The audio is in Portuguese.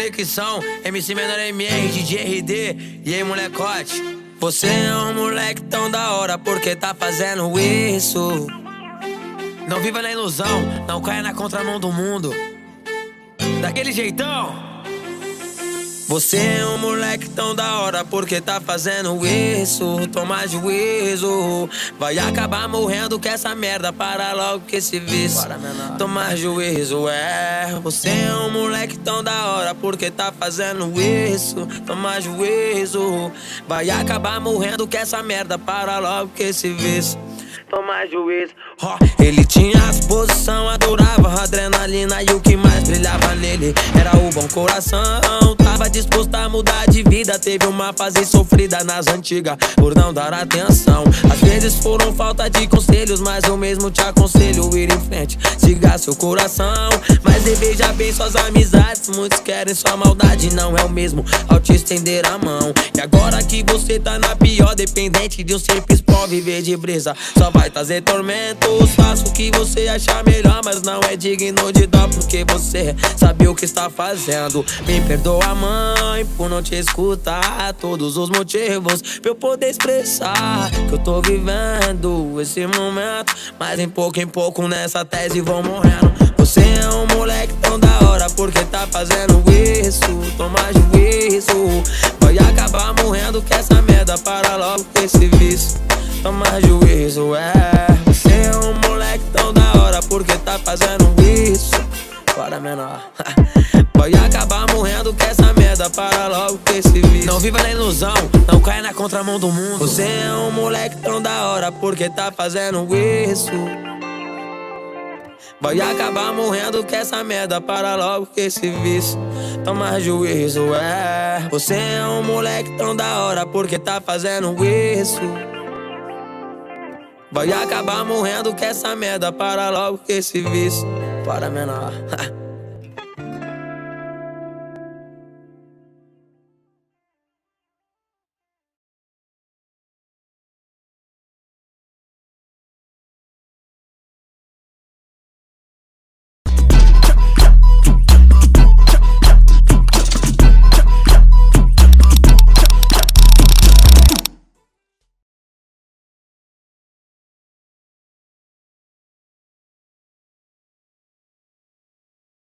Conexão, MC Menor MR, DJ RD E aí, molecote? Você é um moleque tão da hora porque tá fazendo isso. Não viva na ilusão, não caia na contramão do mundo. Daquele jeitão você é um moleque tão da hora porque tá fazendo isso. Toma juízo, vai acabar morrendo com essa merda. Para logo que esse vício. Toma juízo, é. Você é um moleque tão da hora porque tá fazendo isso. Toma juízo, vai acabar morrendo com essa merda. Para logo que esse vício toma juízo. Oh, ele tinha coração. Tava disposto a mudar de vida, teve uma fase sofrida nas antigas por não dar atenção. Às vezes foram falta de conselhos, mas eu mesmo te aconselho ir em frente, siga seu coração. Mas veja bem suas amizades, muitos querem sua maldade, não é o mesmo ao te estender a mão. E agora que você tá na pior, dependente de um simples pó, viver de brisa, só vai trazer tormentos. Faça o que você achar melhor, mas não é digno de dó, porque você sabe o que está fazendo. Me perdoa, mãe, por não te escutar. Todos os motivos pra eu poder expressar que eu tô vivendo esse momento. Mas em pouco em pouco nessa tese vou morrendo. Você é um moleque tão da hora, porque tá fazendo isso. Toma juízo, vai acabar morrendo com essa merda. Para logo com esse vício toma juízo, é Você é um moleque tão da hora porque tá fazendo isso Para menor Vício Não viva na ilusão, não caia na contramão do mundo Você é um moleque tão da hora porque tá fazendo isso Vai acabar morrendo com essa merda Para logo com esse vício Toma juízo, é Você é um moleque tão da hora porque tá fazendo isso Vai acabar morrendo com essa merda. Para logo que esse vício. Para menor.